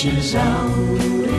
سوائ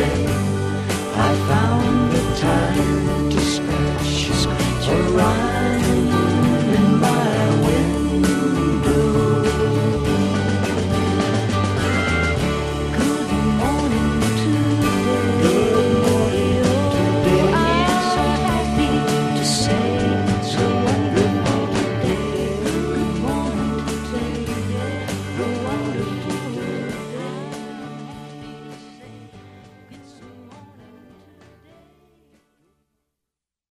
sing.